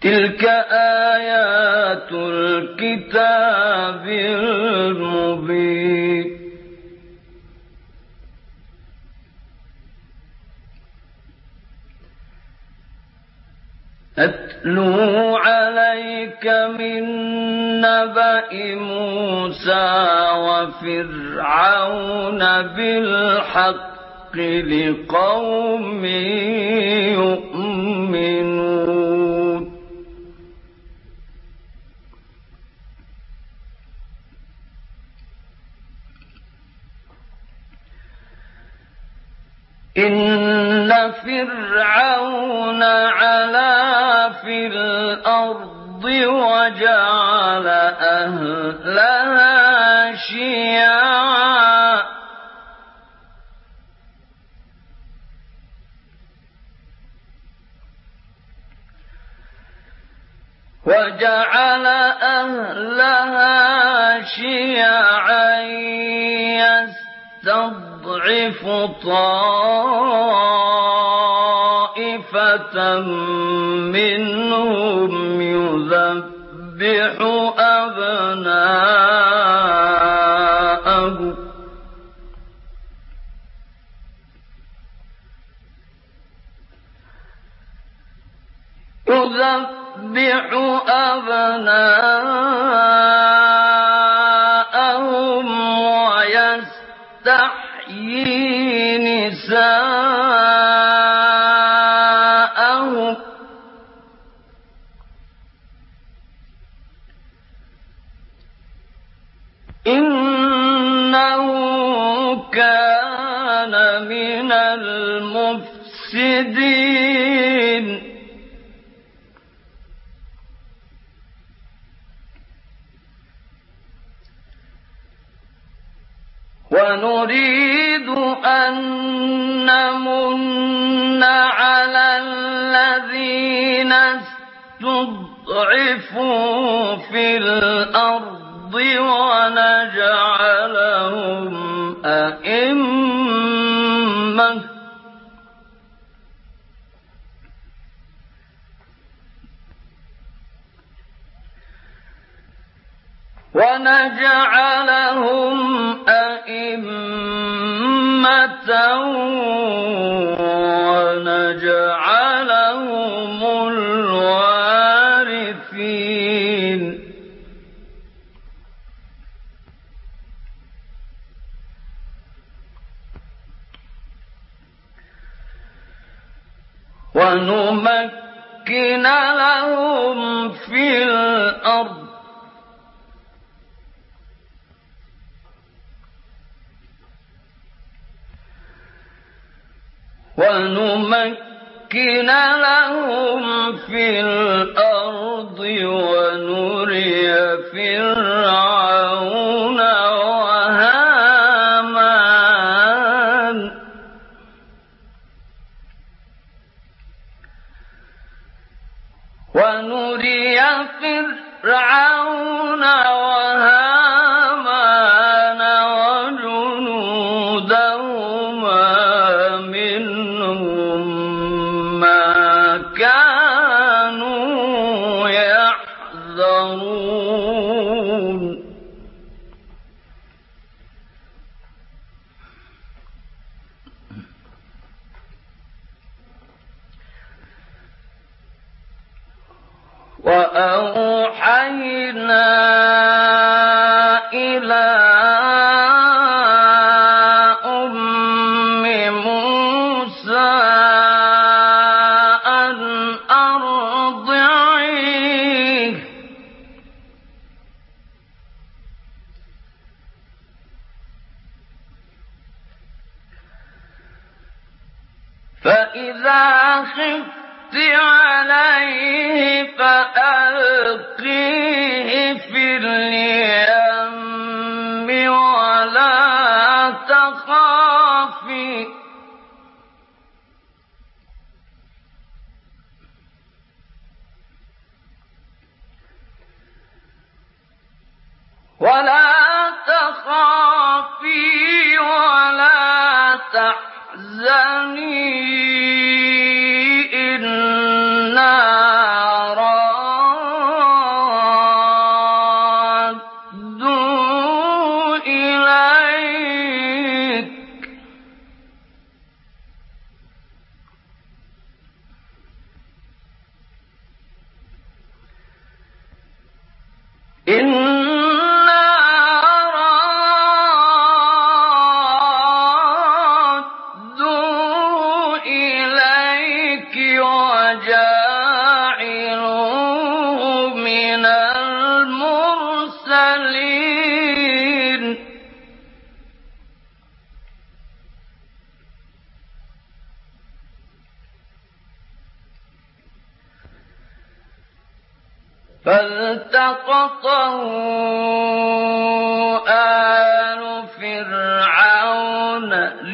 تلك آيات الكتاب المبين. أتلو عليك من نبأ موسى وفرعون بالحق لقوم يؤمنون. إن فرعون علا في الأرض وجعل أهلها شيعا وجعل أهلها شيعا يضعف طائفة منهم يذبح أبناءه يذبح أبناءهم. ونريد أن نمن على الذين استضعفوا في الأرض ونجعلهم أئمة ونجعلهم أئمة ونجعلهم الوارثين. ونمكن لهم في الأرض ونمكن لهم في الأرض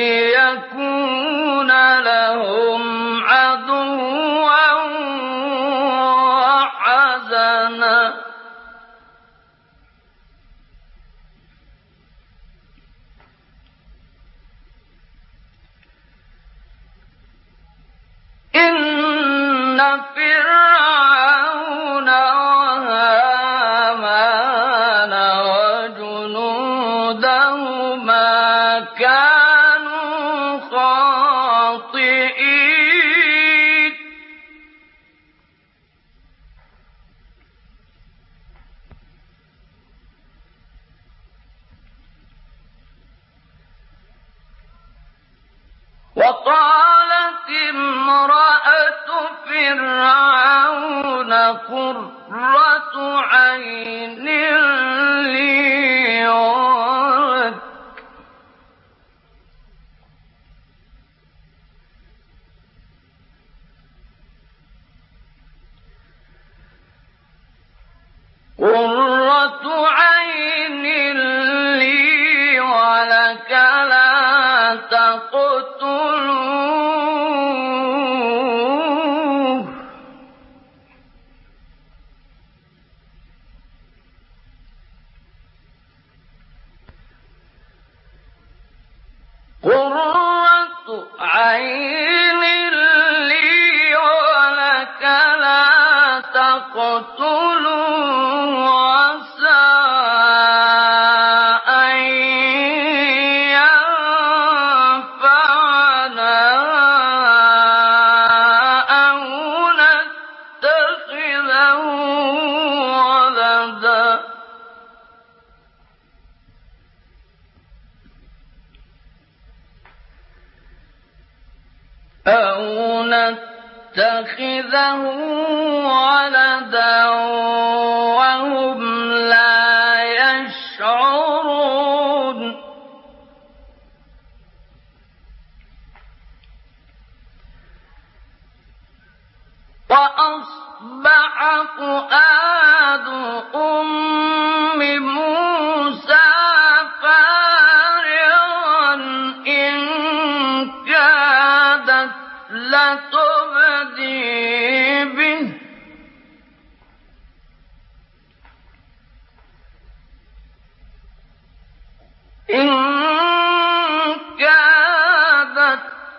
ليكون أو نتخذه ولدا وهم لا يشعرون وأصبح قرآن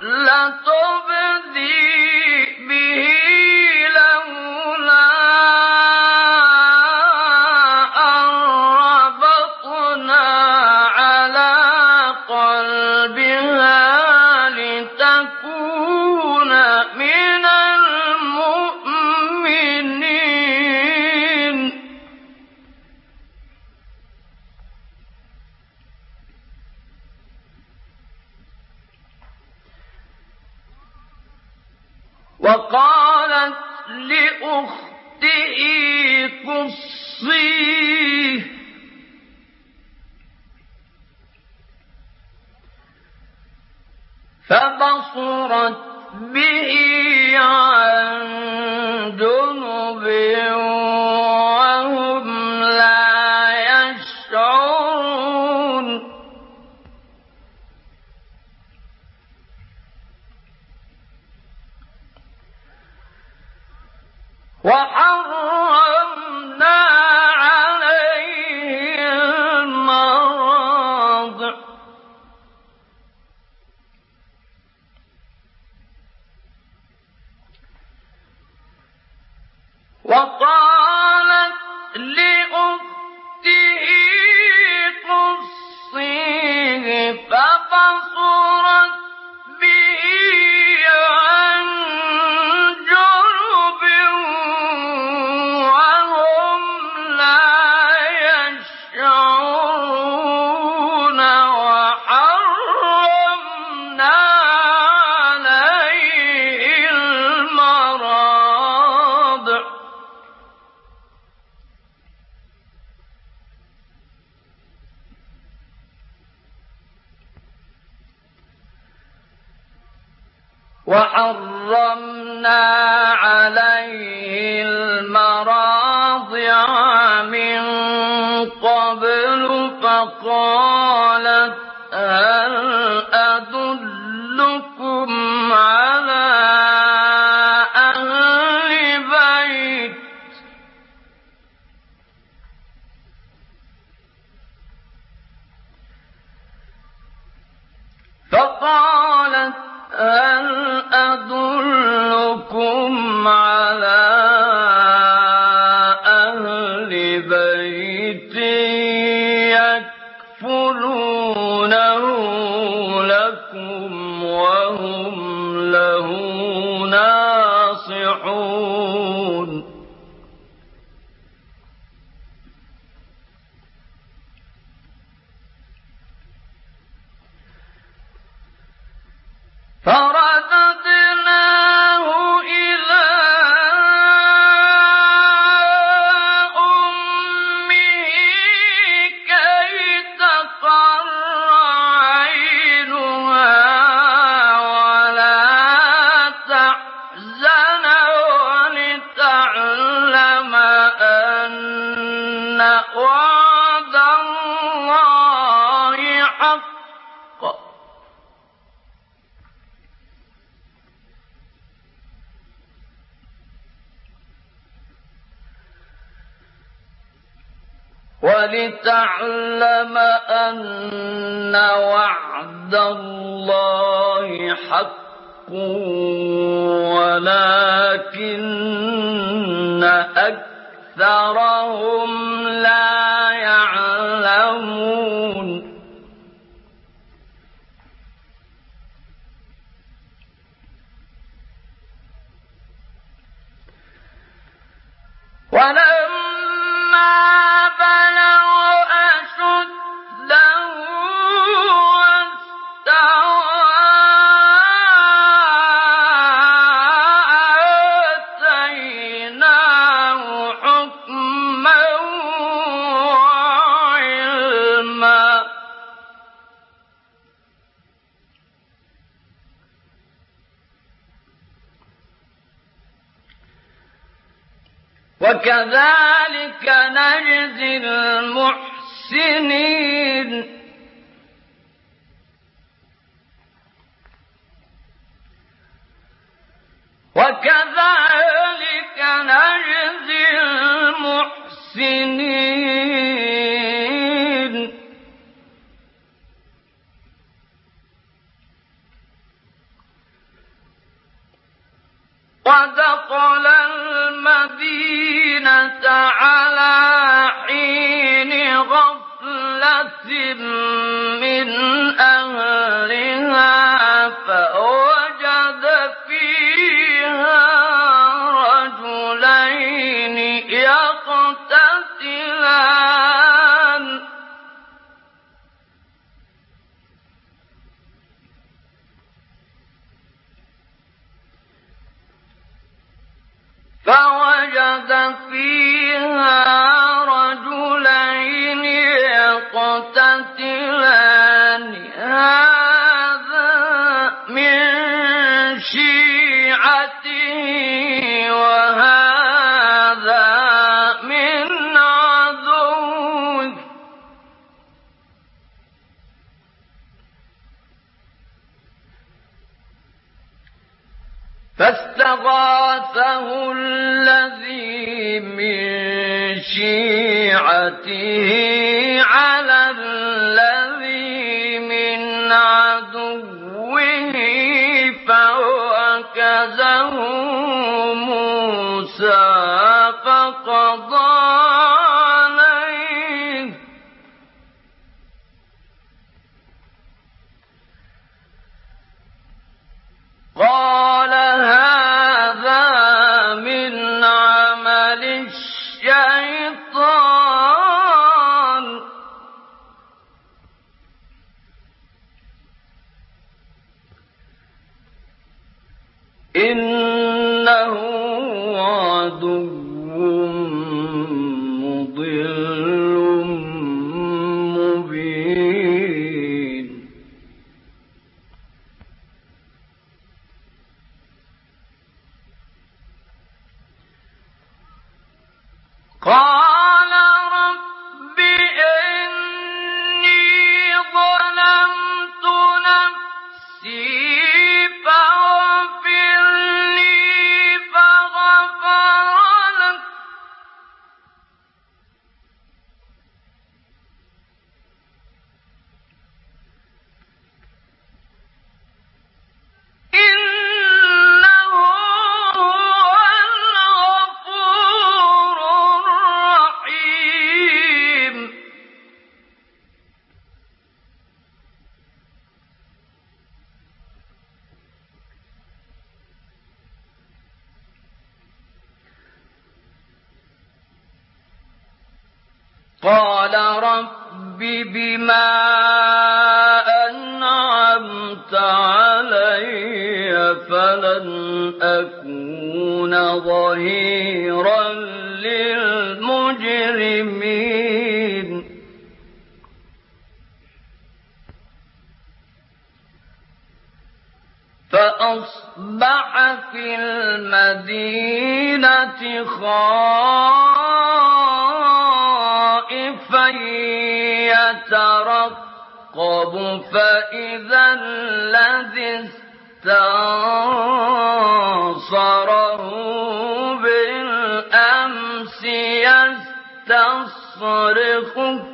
لتبدي وحرمنا عليه المراضع من قبل فقالت وهم ولتعلم أن وعد الله حق ولكن أكثرهم لا يعلمون ولما بلغ وكذلك نجزي المحسنين. وكذلك نجزي المحسنين. ودخل المدينة على حين غفلة من أهلها فوجد فيها شيعته على الذي من عدوه فوكزه موسى فقضى قال رب بما أنعمت علي فلن أكون ظهيرا للمجرمين. فأصبح في المدينة خائفا يترقب فإذا الذي استنصره بالأمس يستصرخه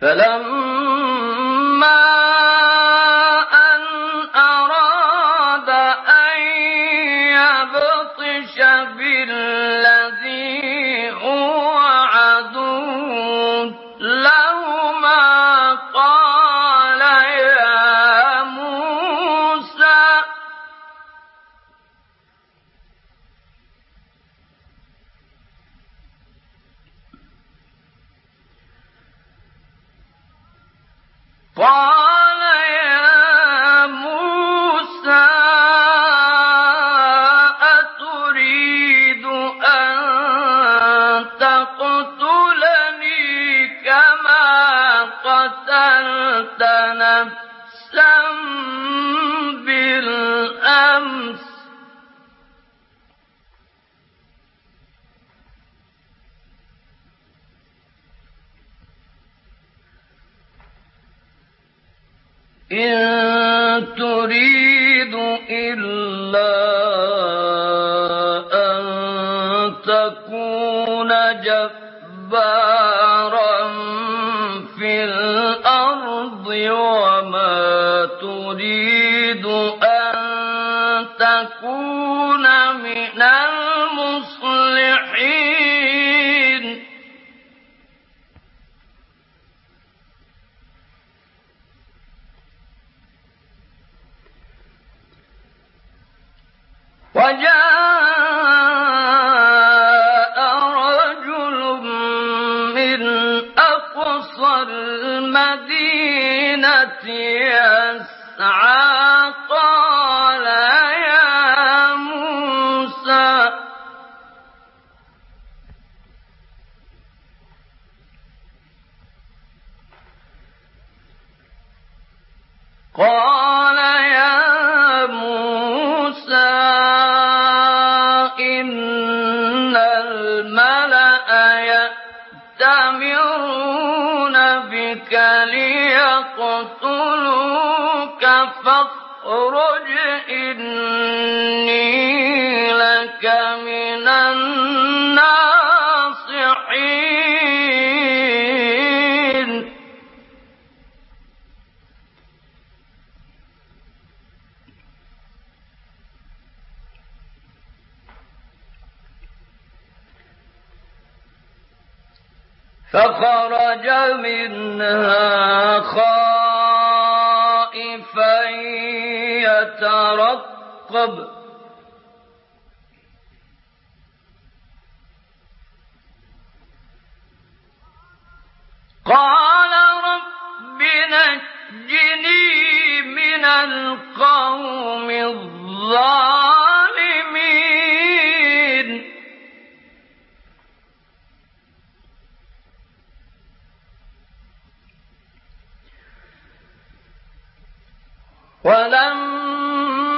فلما إن تريد يسعى فاخرج إني لك من الناصحين. فخرج منها خاص ترقب قال رب نجني من القوم الظالمين. ولما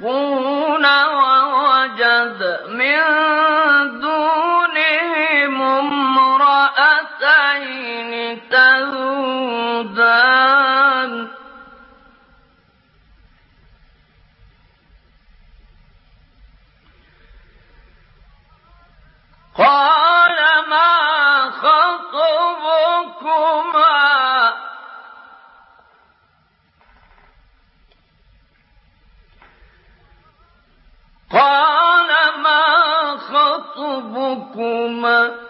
يكون ووجد من يوم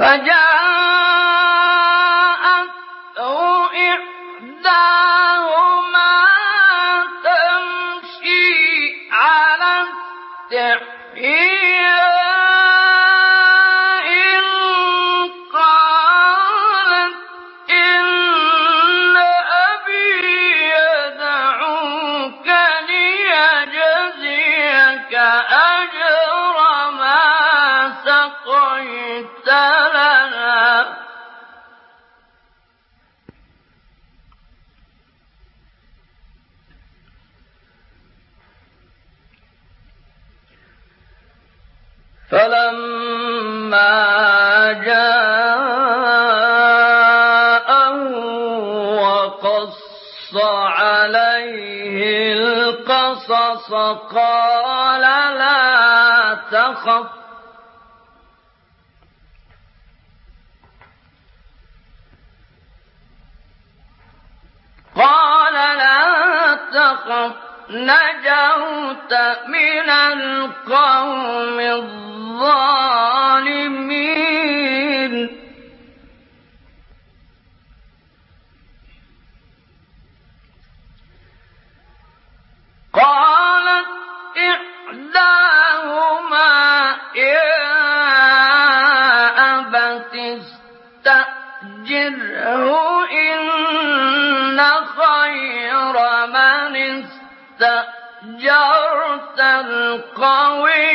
专家。وقص عليه القصص قال لا تخف. قال لا تخف نجوت من القوم الظالمين. قالت إحداهما يا أبت استأجره إن خير من استأجرت القوي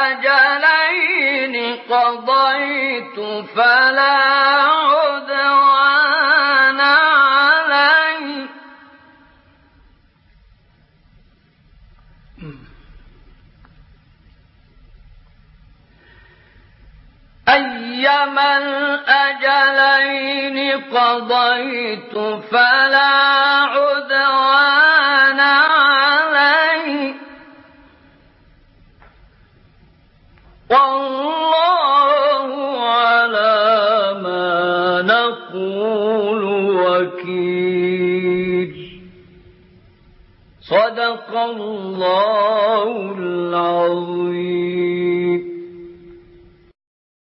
الأجلين قضيت فلا عدوان علي. أيما الأجلين قضيت فلا عدوان والله على ما نقول وكيل. صدق الله العظيم.